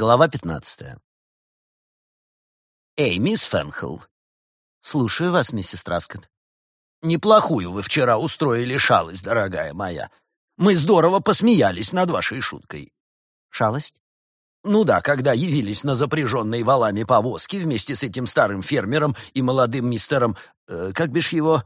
Глава пятнадцатая. «Эй, мисс Фенхелл!» «Слушаю вас, миссис Траскот». «Неплохую вы вчера устроили шалость, дорогая моя. Мы здорово посмеялись над вашей шуткой». «Шалость?» «Ну да, когда явились на запряженной валами повозки вместе с этим старым фермером и молодым мистером... Э, как бишь его...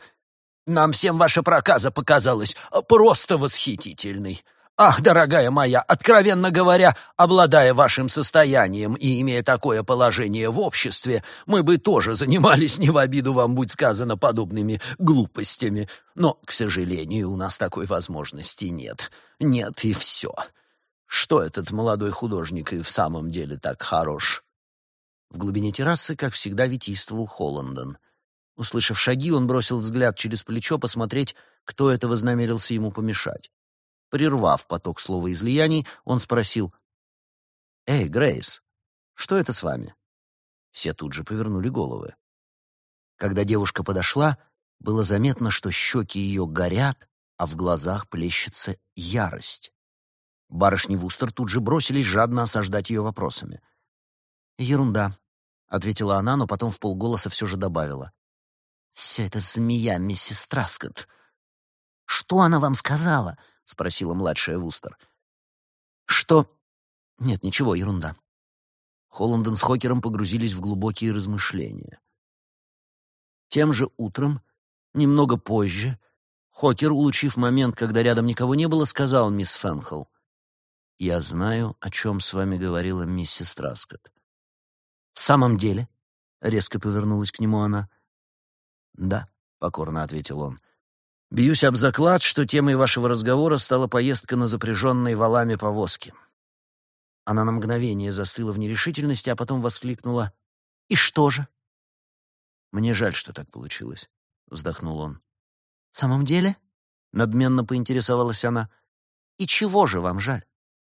Нам всем ваша проказа показалась просто восхитительной. Ах, дорогая моя, откровенно говоря, обладая вашим состоянием и имея такое положение в обществе, мы бы тоже занимались, не в обиду вам будь сказано, подобными глупостями. Но, к сожалению, у нас такой возможности нет. Нет, и все. Что этот молодой художник и в самом деле так хорош? В глубине террасы, как всегда, витийствовал Холландон. Услышав шаги, он бросил взгляд через плечо посмотреть, кто это вознамерился ему помешать. Прервав поток словоизлияний, он спросил, «Эй, Грейс, что это с вами?» Все тут же повернули головы. Когда девушка подошла, было заметно, что щеки ее горят, а в глазах плещется ярость. Барышни Вустер тут же бросились жадно осаждать ее вопросами. «Ерунда», — ответила она, но потом в полголоса все же добавила. «Все это змея, миссис Траскот». «Что она вам сказала?» — спросила младшая Вустер. «Что?» «Нет, ничего, ерунда». Холландон с Хокером погрузились в глубокие размышления. Тем же утром, немного позже, Хокер, улучив момент, когда рядом никого не было, сказал мисс Фенхелл. «Я знаю, о чем с вами говорила миссис Траскот». «В самом деле?» — резко повернулась к нему она. «Да», — покорно ответил он. Бьюсь об заклад, что темой вашего разговора стала поездка на запряженной валами повозке. Она на мгновение застыла в нерешительности, а потом воскликнула. «И что же?» «Мне жаль, что так получилось», — вздохнул он. «В самом деле?» — надменно поинтересовалась она. «И чего же вам жаль?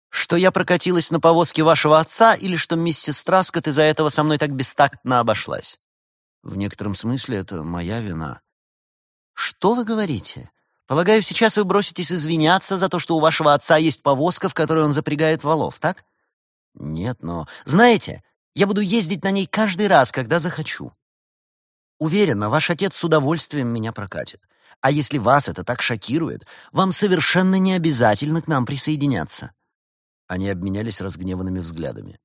Что я прокатилась на повозке вашего отца или что миссис Траскот из-за этого со мной так бестактно обошлась?» «В некотором смысле это моя вина», «Что вы говорите? Полагаю, сейчас вы броситесь извиняться за то, что у вашего отца есть повозка, в которой он запрягает валов, так?» «Нет, но...» «Знаете, я буду ездить на ней каждый раз, когда захочу. Уверена, ваш отец с удовольствием меня прокатит. А если вас это так шокирует, вам совершенно не обязательно к нам присоединяться». Они обменялись разгневанными взглядами.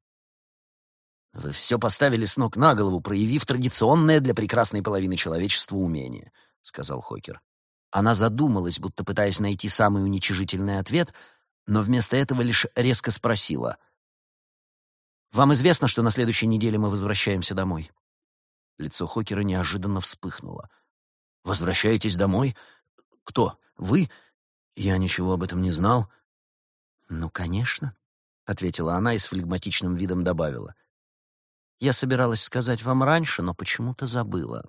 «Вы все поставили с ног на голову, проявив традиционное для прекрасной половины человечества умение. — сказал Хокер. Она задумалась, будто пытаясь найти самый уничижительный ответ, но вместо этого лишь резко спросила. «Вам известно, что на следующей неделе мы возвращаемся домой?» Лицо Хокера неожиданно вспыхнуло. «Возвращаетесь домой? Кто? Вы? Я ничего об этом не знал». «Ну, конечно», — ответила она и с флегматичным видом добавила. «Я собиралась сказать вам раньше, но почему-то забыла».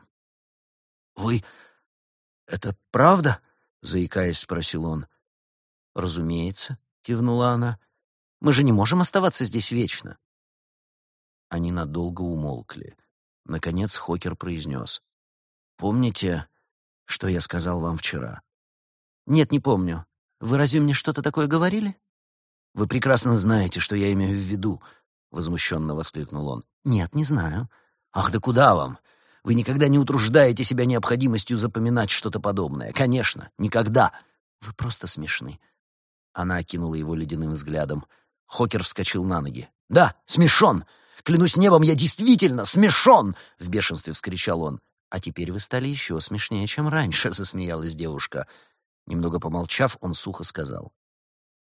«Вы «Это правда?» — заикаясь, спросил он. «Разумеется», — кивнула она. «Мы же не можем оставаться здесь вечно». Они надолго умолкли. Наконец Хокер произнес. «Помните, что я сказал вам вчера?» «Нет, не помню. Вы разве мне что-то такое говорили?» «Вы прекрасно знаете, что я имею в виду», — возмущенно воскликнул он. «Нет, не знаю». «Ах, да куда вам? Вы никогда не утруждаете себя необходимостью запоминать что-то подобное. Конечно, никогда. Вы просто смешны. Она окинула его ледяным взглядом. Хокер вскочил на ноги. «Да, смешон! Клянусь небом, я действительно смешон!» — в бешенстве вскричал он. «А теперь вы стали еще смешнее, чем раньше», — засмеялась девушка. Немного помолчав, он сухо сказал.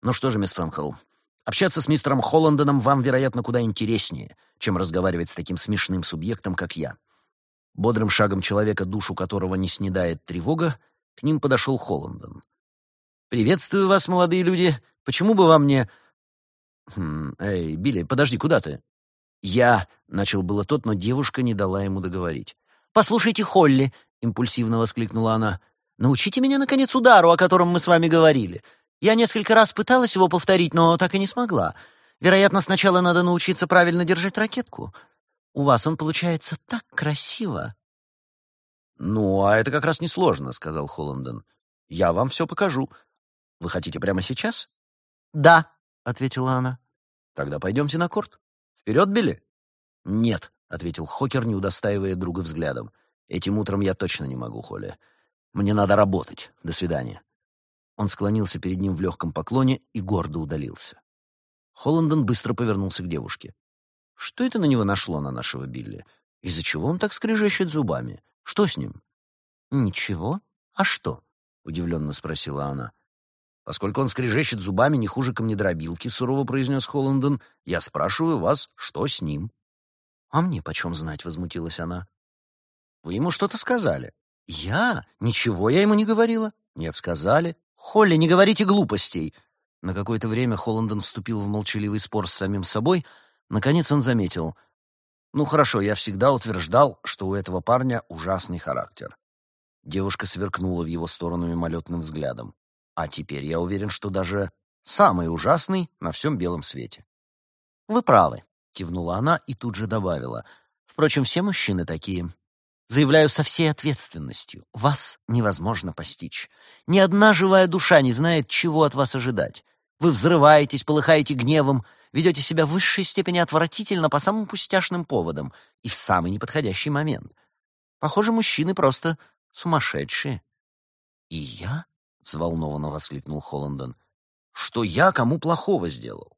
«Ну что же, мисс Фэнхелл, общаться с мистером Холландоном вам, вероятно, куда интереснее, чем разговаривать с таким смешным субъектом, как я. Бодрым шагом человека, душу которого не снедает тревога, к ним подошел Холландон. «Приветствую вас, молодые люди. Почему бы вам не...» хм, «Эй, Билли, подожди, куда ты?» «Я...» — начал было тот, но девушка не дала ему договорить. «Послушайте, Холли!» — импульсивно воскликнула она. «Научите меня, наконец, удару, о котором мы с вами говорили. Я несколько раз пыталась его повторить, но так и не смогла. Вероятно, сначала надо научиться правильно держать ракетку. У вас он получается так красиво. «Ну, а это как раз несложно», — сказал Холландон. «Я вам все покажу. Вы хотите прямо сейчас?» «Да», — ответила она. «Тогда пойдемте на корт». Вперед, Билли?» «Нет», — ответил Хокер, не удостаивая друга взглядом. «Этим утром я точно не могу, Холли. Мне надо работать. До свидания». Он склонился перед ним в легком поклоне и гордо удалился. Холландон быстро повернулся к девушке. «Что это на него нашло, на нашего Билли? Из-за чего он так скрежещет зубами? Что с ним?» «Ничего. А что?» — удивленно спросила она. «Поскольку он скрежещет зубами не хуже камнедробилки», — сурово произнес Холландон, — «я спрашиваю вас, что с ним?» «А мне почем знать?» — возмутилась она. «Вы ему что-то сказали?» «Я? Ничего я ему не говорила». «Нет, сказали». «Холли, не говорите глупостей!» На какое-то время Холландон вступил в молчаливый спор с самим собой. Наконец он заметил. «Ну хорошо, я всегда утверждал, что у этого парня ужасный характер». Девушка сверкнула в его сторону мимолетным взглядом. «А теперь я уверен, что даже самый ужасный на всем белом свете». «Вы правы», — кивнула она и тут же добавила. «Впрочем, все мужчины такие. Заявляю со всей ответственностью. Вас невозможно постичь. Ни одна живая душа не знает, чего от вас ожидать. Вы взрываетесь, полыхаете гневом, ведете себя в высшей степени отвратительно по самым пустяшным поводам и в самый неподходящий момент. Похоже, мужчины просто сумасшедшие. «И я?» — взволнованно воскликнул Холландон. «Что я кому плохого сделал?»